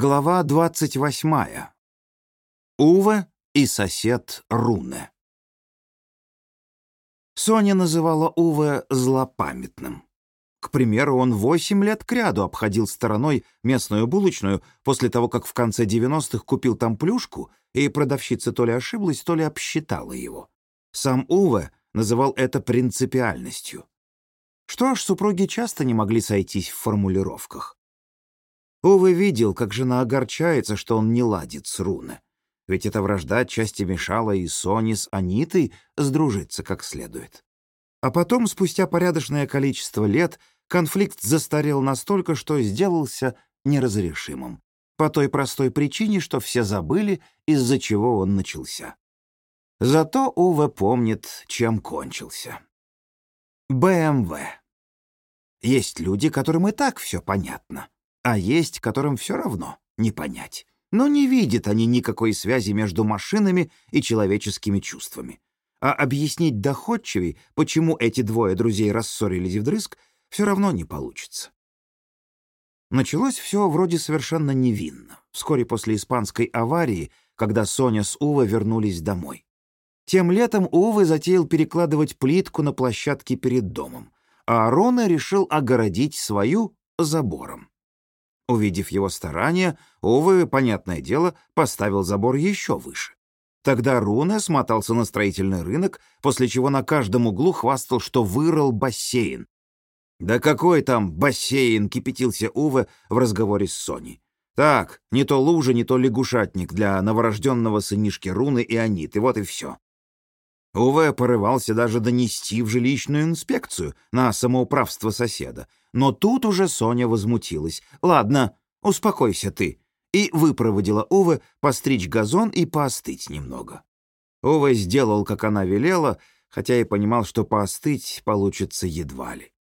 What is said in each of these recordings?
Глава 28. Уве и сосед Руне. Соня называла Уве злопамятным. К примеру, он восемь лет кряду обходил стороной местную булочную после того, как в конце 90-х купил там плюшку, и продавщица то ли ошиблась, то ли обсчитала его. Сам Уве называл это принципиальностью. Что ж, супруги часто не могли сойтись в формулировках. Увы видел, как жена огорчается, что он не ладит с Руне. Ведь эта вражда отчасти мешала и Соне с Анитой сдружиться как следует. А потом, спустя порядочное количество лет, конфликт застарел настолько, что сделался неразрешимым. По той простой причине, что все забыли, из-за чего он начался. Зато Уве помнит, чем кончился. БМВ. Есть люди, которым и так все понятно а есть, которым все равно не понять. Но не видят они никакой связи между машинами и человеческими чувствами. А объяснить доходчивей, почему эти двое друзей рассорились вдрызг, все равно не получится. Началось все вроде совершенно невинно, вскоре после испанской аварии, когда Соня с Увой вернулись домой. Тем летом Увы затеял перекладывать плитку на площадке перед домом, а Арона решил огородить свою забором. Увидев его старания, Увы, понятное дело, поставил забор еще выше. Тогда Руна смотался на строительный рынок, после чего на каждом углу хвастал, что вырыл бассейн. «Да какой там бассейн!» — кипятился Уве в разговоре с Соней. «Так, не то лужа, не то лягушатник для новорожденного сынишки Руны и Аниты, вот и все». Уве порывался даже донести в жилищную инспекцию на самоуправство соседа, но тут уже Соня возмутилась. «Ладно, успокойся ты», и выпроводила Уве постричь газон и поостыть немного. Уве сделал, как она велела, хотя и понимал, что поостыть получится едва ли.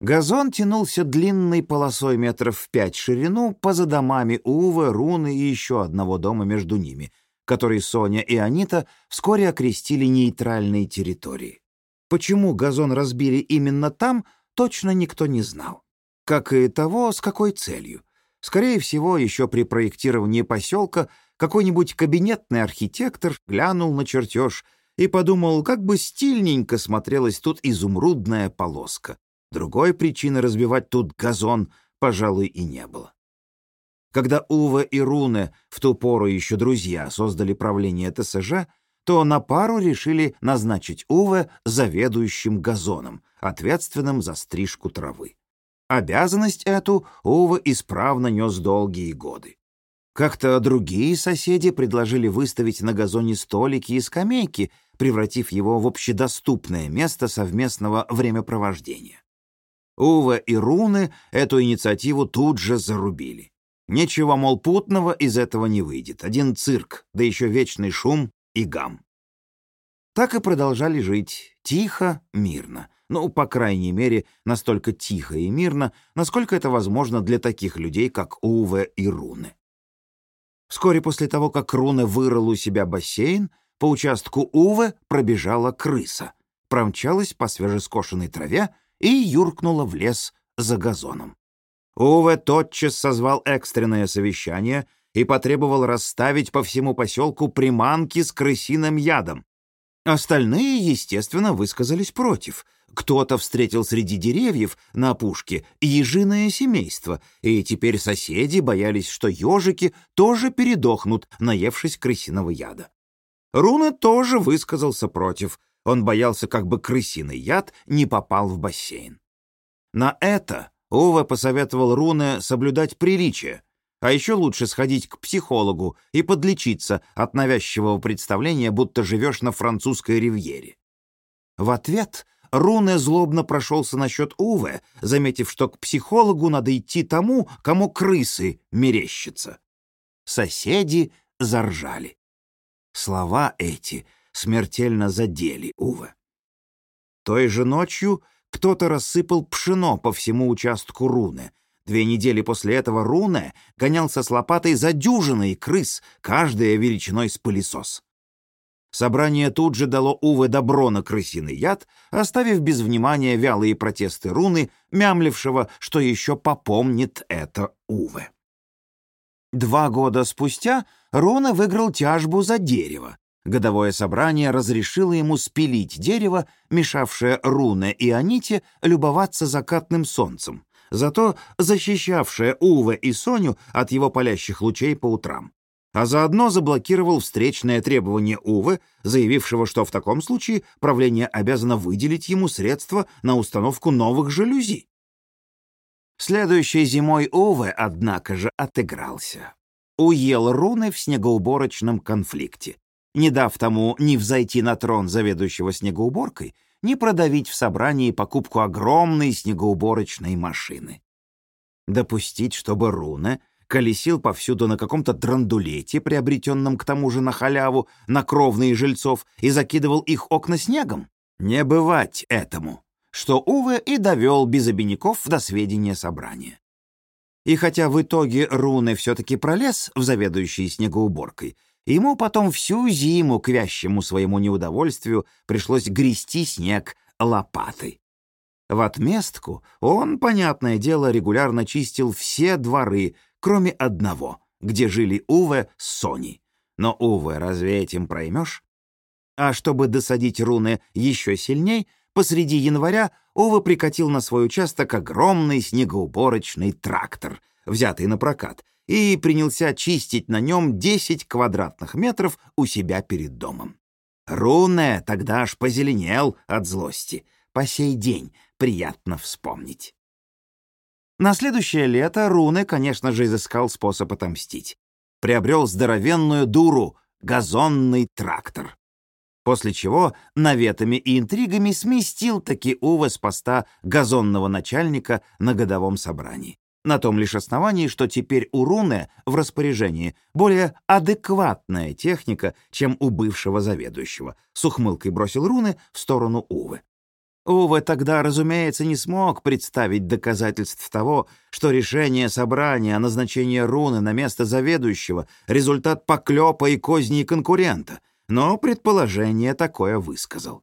Газон тянулся длинной полосой метров в пять ширину поза домами Уве, Руны и еще одного дома между ними, который Соня и Анита вскоре окрестили нейтральной территорией. Почему газон разбили именно там — точно никто не знал. Как и того, с какой целью. Скорее всего, еще при проектировании поселка какой-нибудь кабинетный архитектор глянул на чертеж и подумал, как бы стильненько смотрелась тут изумрудная полоска. Другой причины разбивать тут газон, пожалуй, и не было. Когда Ува и Руне, в ту пору еще друзья, создали правление ТСЖ, то на пару решили назначить Уве заведующим газоном, ответственным за стрижку травы. Обязанность эту Уве исправно нес долгие годы. Как-то другие соседи предложили выставить на газоне столики и скамейки, превратив его в общедоступное место совместного времяпровождения. Уве и Руны эту инициативу тут же зарубили. Ничего, мол, путного из этого не выйдет. Один цирк, да еще вечный шум и гам. Так и продолжали жить, тихо, мирно. Ну, по крайней мере, настолько тихо и мирно, насколько это возможно для таких людей, как Уве и Руны. Вскоре после того, как Руне вырыл у себя бассейн, по участку Уве пробежала крыса, промчалась по свежескошенной траве и юркнула в лес за газоном. Уве тотчас созвал экстренное совещание — и потребовал расставить по всему поселку приманки с крысиным ядом. Остальные, естественно, высказались против. Кто-то встретил среди деревьев на опушке ежиное семейство, и теперь соседи боялись, что ежики тоже передохнут, наевшись крысиного яда. Руна тоже высказался против. Он боялся, как бы крысиный яд не попал в бассейн. На это Ова посоветовал Руне соблюдать приличие — а еще лучше сходить к психологу и подлечиться от навязчивого представления, будто живешь на французской ривьере. В ответ Руне злобно прошелся насчет Уве, заметив, что к психологу надо идти тому, кому крысы мерещатся. Соседи заржали. Слова эти смертельно задели Уве. Той же ночью кто-то рассыпал пшено по всему участку Руны, Две недели после этого Руне гонялся с лопатой за дюжиной крыс, каждая величиной с пылесос. Собрание тут же дало Уве добро на крысиный яд, оставив без внимания вялые протесты Руны, мямлившего, что еще попомнит это Уве. Два года спустя Руна выиграл тяжбу за дерево. Годовое собрание разрешило ему спилить дерево, мешавшее Руне и Аните любоваться закатным солнцем, зато защищавшее Уве и Соню от его палящих лучей по утрам. А заодно заблокировал встречное требование Уве, заявившего, что в таком случае правление обязано выделить ему средства на установку новых жалюзи. Следующей зимой Уве, однако же, отыгрался. Уел руны в снегоуборочном конфликте, не дав тому ни взойти на трон заведующего снегоуборкой, ни продавить в собрании покупку огромной снегоуборочной машины. Допустить, чтобы Руна колесил повсюду на каком-то драндулете, приобретенном к тому же на халяву, на кровные жильцов, и закидывал их окна снегом? Не бывать этому что Уве и довел без обиняков до сведения собрания. И хотя в итоге Руны все-таки пролез в заведующий снегоуборкой, ему потом всю зиму к вящему своему неудовольствию пришлось грести снег лопатой. В отместку он, понятное дело, регулярно чистил все дворы, кроме одного, где жили Уве с Соней. Но, Уве, разве этим проймешь? А чтобы досадить руны еще сильней, посреди января Ова прикатил на свой участок огромный снегоуборочный трактор, взятый на прокат, и принялся чистить на нем 10 квадратных метров у себя перед домом. Руне тогда аж позеленел от злости. По сей день приятно вспомнить. На следующее лето Руне, конечно же, изыскал способ отомстить. Приобрел здоровенную дуру — газонный трактор после чего наветами и интригами сместил таки Ува с поста газонного начальника на годовом собрании. На том лишь основании, что теперь у Руне в распоряжении более адекватная техника, чем у бывшего заведующего. С ухмылкой бросил Руны в сторону Увы. Увы тогда, разумеется, не смог представить доказательств того, что решение собрания о назначении Руны на место заведующего — результат поклепа и козней конкурента — но предположение такое высказал.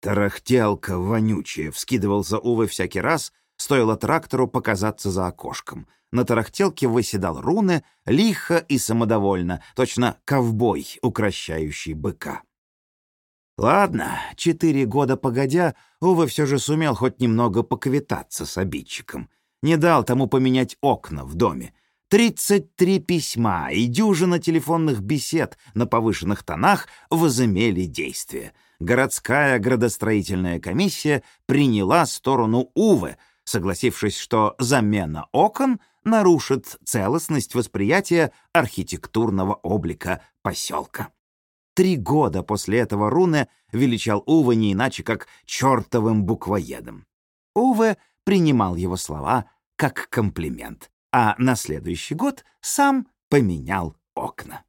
Тарахтелка вонючая, вскидывался Увы всякий раз, стоило трактору показаться за окошком. На тарахтелке выседал руны, лихо и самодовольно, точно ковбой, укращающий быка. Ладно, четыре года погодя, Увы все же сумел хоть немного поквитаться с обидчиком. Не дал тому поменять окна в доме. Тридцать три письма и дюжина телефонных бесед на повышенных тонах возымели действие. Городская градостроительная комиссия приняла сторону Уве, согласившись, что замена окон нарушит целостность восприятия архитектурного облика поселка. Три года после этого Руне величал Уве не иначе, как чертовым буквоедом. Уве принимал его слова как комплимент а на следующий год сам поменял окна.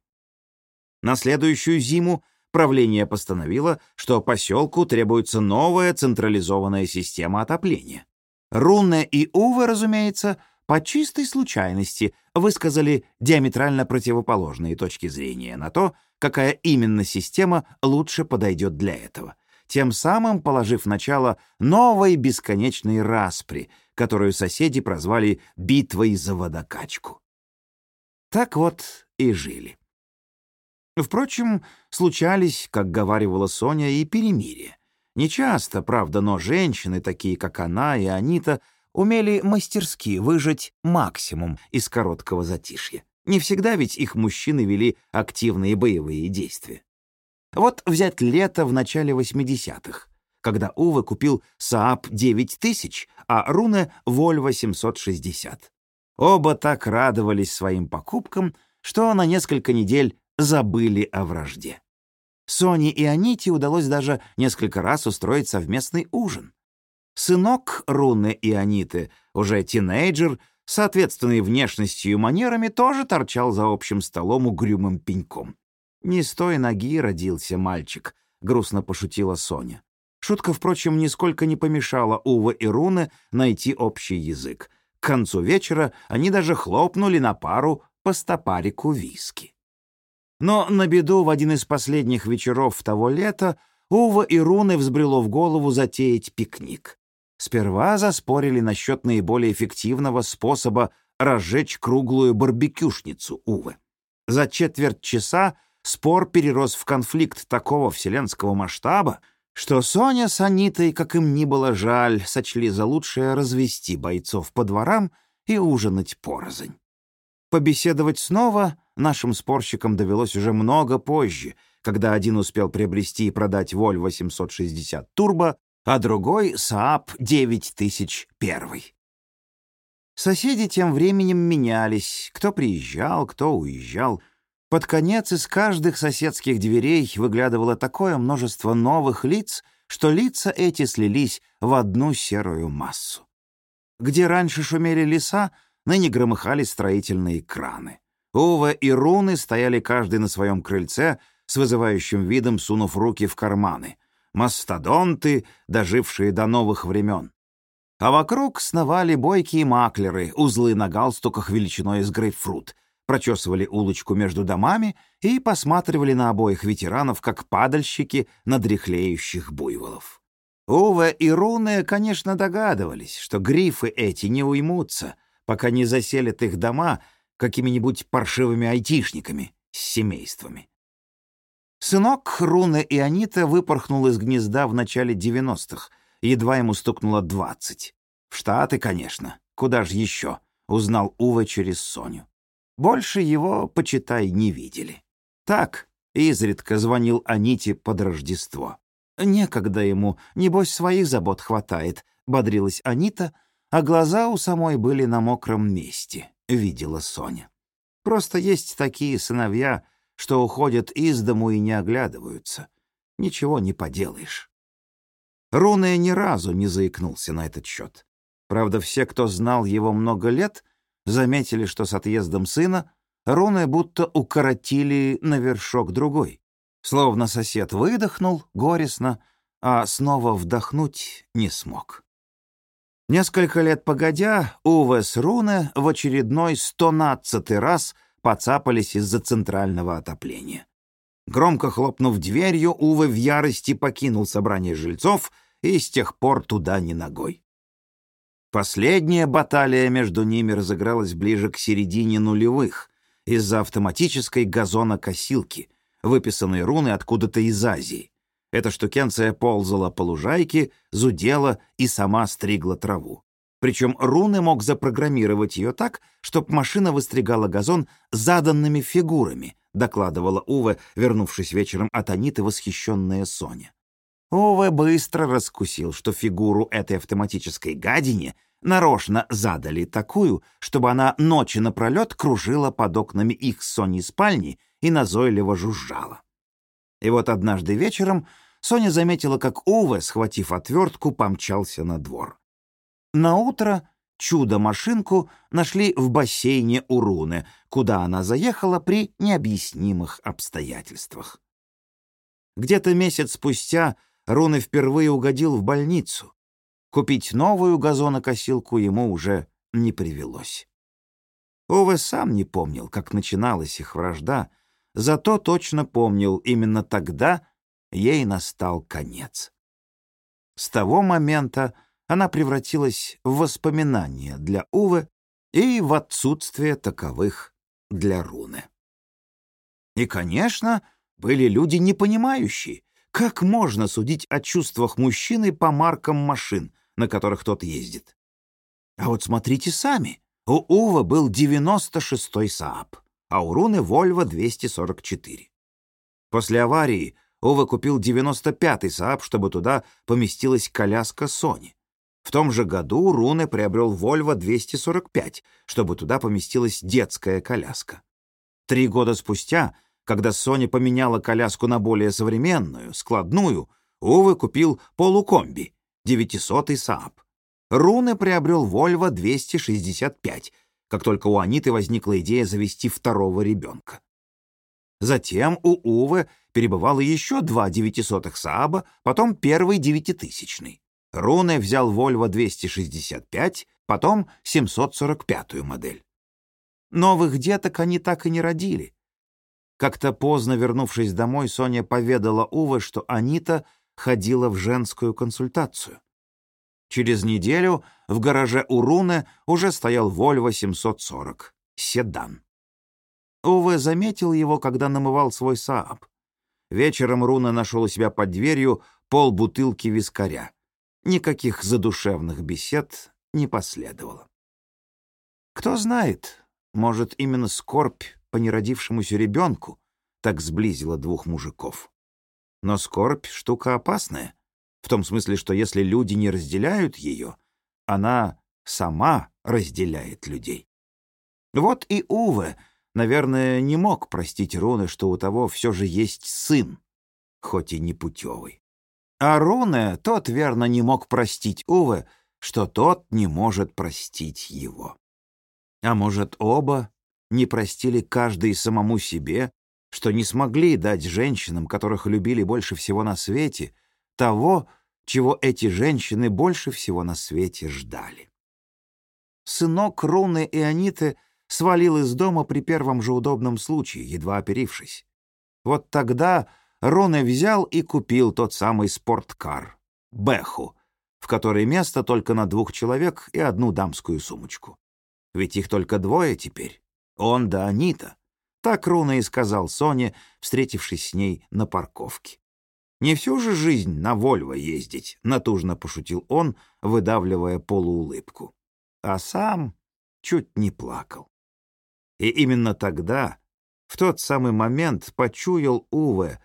На следующую зиму правление постановило, что поселку требуется новая централизованная система отопления. Рунне и Уве, разумеется, по чистой случайности высказали диаметрально противоположные точки зрения на то, какая именно система лучше подойдет для этого, тем самым положив начало новой бесконечной распри — которую соседи прозвали «битвой за водокачку». Так вот и жили. Впрочем, случались, как говаривала Соня, и перемирия. Нечасто, правда, но женщины, такие как она и Анита, умели мастерски выжать максимум из короткого затишья. Не всегда ведь их мужчины вели активные боевые действия. Вот взять лето в начале 80-х когда Уве купил Saab 9000, а Руне — Volvo 760. Оба так радовались своим покупкам, что на несколько недель забыли о вражде. Соне и Аните удалось даже несколько раз устроить совместный ужин. Сынок Руны и Аниты, уже тинейджер, соответственный внешностью и манерами, тоже торчал за общим столом угрюмым пеньком. «Не с той ноги родился мальчик», — грустно пошутила Соня. Шутка, впрочем, нисколько не помешала Ува и Руне найти общий язык. К концу вечера они даже хлопнули на пару по стопарику виски. Но на беду в один из последних вечеров того лета Ува и Руны взбрело в голову затеять пикник. Сперва заспорили насчет наиболее эффективного способа разжечь круглую барбекюшницу Увы. За четверть часа спор перерос в конфликт такого вселенского масштаба, что Соня с Анитой, как им ни было жаль, сочли за лучшее развести бойцов по дворам и ужинать порознь. Побеседовать снова нашим спорщикам довелось уже много позже, когда один успел приобрести и продать Volvo 860 Turbo, а другой — Saab 9001. Соседи тем временем менялись, кто приезжал, кто уезжал. Под конец из каждых соседских дверей выглядывало такое множество новых лиц, что лица эти слились в одну серую массу. Где раньше шумели леса, ныне громыхали строительные краны. Ува и Руны стояли каждый на своем крыльце, с вызывающим видом сунув руки в карманы. Мастодонты, дожившие до новых времен. А вокруг сновали бойкие маклеры, узлы на галстуках величиной с грейпфрут, прочесывали улочку между домами и посматривали на обоих ветеранов, как падальщики на дряхлеющих буйволов. Ува и Руны, конечно, догадывались, что грифы эти не уймутся, пока не заселят их дома какими-нибудь паршивыми айтишниками с семействами. Сынок Руны и Анита выпорхнул из гнезда в начале 90-х, едва ему стукнуло 20. В Штаты, конечно, куда же еще, узнал Ува через Соню. Больше его, почитай, не видели. Так, изредка звонил Аните под Рождество. Некогда ему, небось, своих забот хватает, бодрилась Анита, а глаза у самой были на мокром месте, видела Соня. Просто есть такие сыновья, что уходят из дому и не оглядываются. Ничего не поделаешь. Руная ни разу не заикнулся на этот счет. Правда, все, кто знал его много лет, заметили, что с отъездом сына Руная будто укоротили на вершок другой. Словно сосед выдохнул горестно, а снова вдохнуть не смог. Несколько лет погодя, Уве с Руне в очередной стонадцатый раз поцапались из-за центрального отопления. Громко хлопнув дверью, Уве в ярости покинул собрание жильцов и с тех пор туда ни ногой. Последняя баталия между ними разыгралась ближе к середине нулевых из-за автоматической газонокосилки, выписанной руны откуда-то из Азии. Эта штукенция ползала по лужайке, зудела и сама стригла траву. Причем Руны мог запрограммировать ее так, чтобы машина выстригала газон заданными фигурами, докладывала Уве, вернувшись вечером от Аниты восхищенная Соня. Уве быстро раскусил, что фигуру этой автоматической гадине нарочно задали такую, чтобы она ночи напролет кружила под окнами их Сони спальни и назойливо жужжала. И вот однажды вечером Соня заметила, как Уве, схватив отвертку, помчался на двор. На утро чудо-машинку нашли в бассейне у Руны, куда она заехала при необъяснимых обстоятельствах. Где-то месяц спустя Руны впервые угодил в больницу. Купить новую газонокосилку ему уже не привелось. Уве сам не помнил, как начиналась их вражда, зато точно помнил, именно тогда ей настал конец. С того момента она превратилась в воспоминание для Увы и в отсутствие таковых для Руны. И, конечно, были люди непонимающие, как можно судить о чувствах мужчины по маркам машин, на которых тот ездит. А вот смотрите сами. У Ува был 96-й Saab а у Руны Volvo 244. После аварии Ува купил 95-й Saab, чтобы туда поместилась коляска Sony. В том же году Руны приобрел Volvo 245, чтобы туда поместилась детская коляска. Три года спустя, когда Sony поменяла коляску на более современную, складную, Увы купил полукомби, 900-й Saab. Руны приобрел Volvo 265, как только у Аниты возникла идея завести второго ребенка. Затем у Увы перебывало еще два девятисотых Сааба, потом первый девятитысячный. Руне взял Volvo 265, потом 745-ю модель. Новых деток они так и не родили. Как-то поздно вернувшись домой, Соня поведала Уве, что Анита ходила в женскую консультацию. Через неделю в гараже у Руны уже стоял Volvo 740, седан. Уве заметил его, когда намывал свой Сааб. Вечером Руна нашел у себя под дверью пол бутылки вискаря. Никаких задушевных бесед не последовало. Кто знает, может, именно скорбь по неродившемуся ребенку так сблизила двух мужиков. Но скорбь — штука опасная, в том смысле, что если люди не разделяют ее, она сама разделяет людей. Вот и Уве, наверное, не мог простить Руне, что у того все же есть сын, хоть и не путевый. А Руне тот верно не мог простить Уве, что тот не может простить его. А может, оба не простили каждый самому себе, что не смогли дать женщинам, которых любили больше всего на свете, того, чего эти женщины больше всего на свете ждали. Сынок Руны и Аниты свалил из дома при первом же удобном случае, едва оперившись. Вот тогда Руны взял и купил тот самый спорткар — Бэху, в которой место только на двух человек и одну дамскую сумочку. Ведь их только двое теперь. Он да Анита. Так Руна и сказал Соне, встретившись с ней на парковке. «Не всю же жизнь на Вольво ездить», — натужно пошутил он, выдавливая полуулыбку. А сам чуть не плакал. И именно тогда, в тот самый момент, почуял Уве,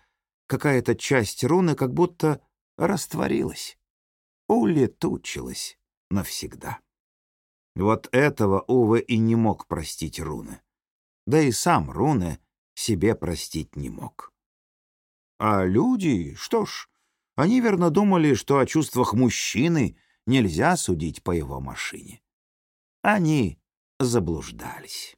какая-то часть руны как будто растворилась, улетучилась навсегда. Вот этого Уве и не мог простить руны. Да и сам руны себе простить не мог. А люди, что ж, они верно думали, что о чувствах мужчины нельзя судить по его машине. Они заблуждались.